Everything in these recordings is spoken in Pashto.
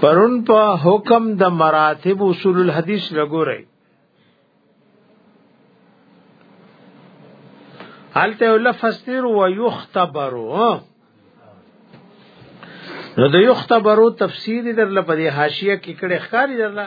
پرون په حکم د مراتب اصول الحديث لګورئ حالته لفظ تیر و یختبرو نو د یختبرو تفسیر در لپاره حاشیه کې کړه ښکاری درلا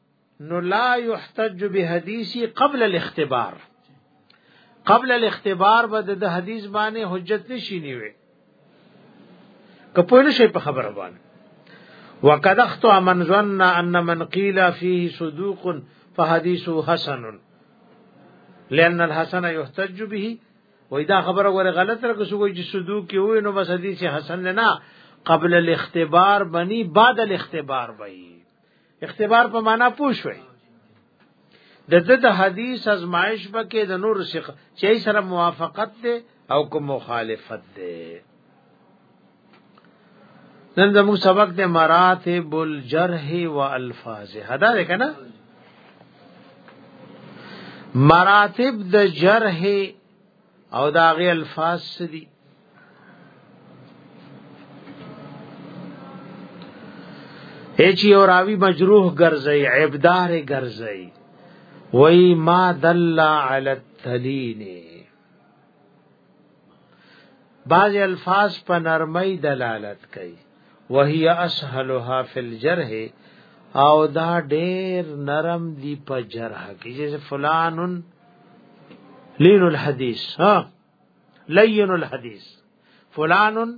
نو لا يحتج بحديثي قبل الاختبار قبل الاختبار به د حدیث باندې حجت نشي نیوي کپوی نشي په خبره باندې وقد اخطا من ظن ان من قيل فيه صدوق فحديثه حسن لان الحسن يحتج به وای دا خبره غره غلط را کوسو وای چې صدوق کې وای نو بس حدیث حسن نه قبل الاختبار بني بعد الاختبار بني اختبار په معنا پوښوي د د د حدیث ازمایش بکې د نور شیخ چې سره موافقت ده او کوم مخالفت ده نن زموږ سبق د مراتب الجرح و الفاظ هدا ده کنه مراتب د جرح او دا غي الفاظ سدي هیڅ یو راوی مجروح ګرځي عیبدار ګرځي وای ما دل علی التلین بعض الفاظ په نرمۍ دلالت کوي وهي اسهلها فی الجرح او دا ډیر نرم دی په جرح کې چې فلانن لین الحدیث ها لین الحدیث فلانن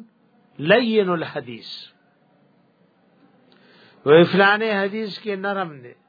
لین الحدیث و فلانه حدیث کې نرم دی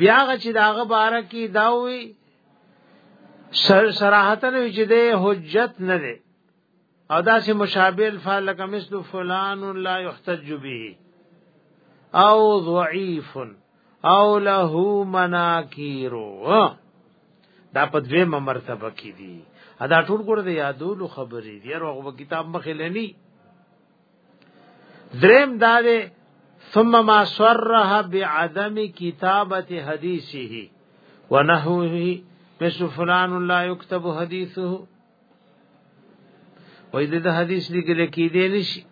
بیا چې داغه باره کې دا وی صراحتن وی چې د حجت نه دی او دا سه مشابه الفاظ لکه مثل فلان لا يحتج به او ضعيف او له مناکیر دا په دوی مرتبه کې دي ادا ټول ګور د یادولو خبرې دي هغه کتاب مخې لنی دریم دا دی ثم ما صرح بعدم كتابه حديثه ونحوه مثل فلان لا يكتب حديثه وې د حدیث لیکل کې دی نشي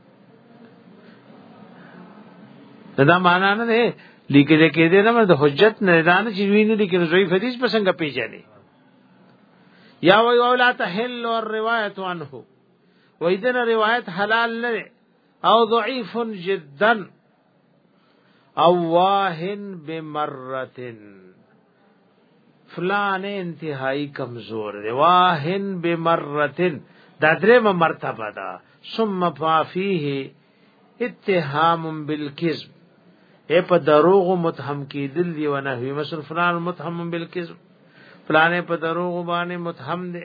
دا معنا نه ده لیکل کې دی نه د حجت نه ده نه چې ویني لیکل زوی حدیث په څنګه پیژني یا وی اولا تحل اور روایت عنه وای دنه روایت حلال نه او ضعیف جدا او واهن بمرتن فلان انتهائی کمزور دی واهن بمرتن دا دریم مرتبه ده ثم فافیه اتهام بالکذب اے په دروغ متهم کیدل دی ونه وی مثلا فلان متهم بالکذب فلانه په دروغ باندې متهم دی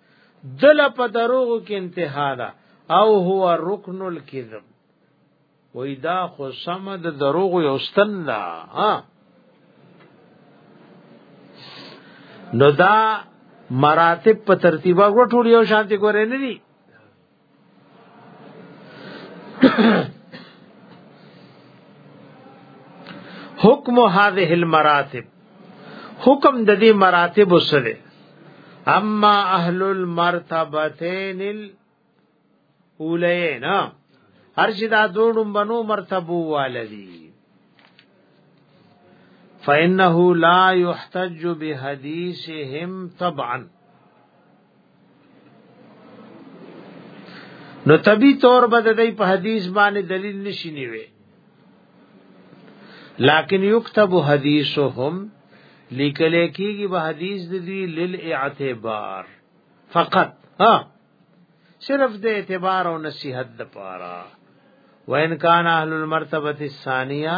دل په دروغ کې انتها ده او هو رکن الكذب وای دا خو سم د دروغ یو ستن ده ها نو دا مراتب په ترتیبه غټول یو شانتي ګورې نه دي حکم هذه المراتب حکم د دې مراتب وسره اما اهل المرتبتين الاولين هر چې دا دوړم بنو مرتبو والدي فانه لا يحتج بحديثهم طبعا نو طبي طور به د دې په حدیث باندې دلیل نشي نیوي لکن یكتب حدیثهم لیکل کېږي به حدیث د دې لیل اعتبار فقط ها صرف د اعتبار او نصيحت د پاره وان کان اهل المرتبه الثانيه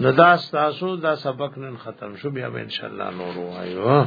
نو دا تاسو دا سبق نن ختم شو بیا به ان شاء الله نور وایو